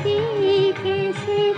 कैसे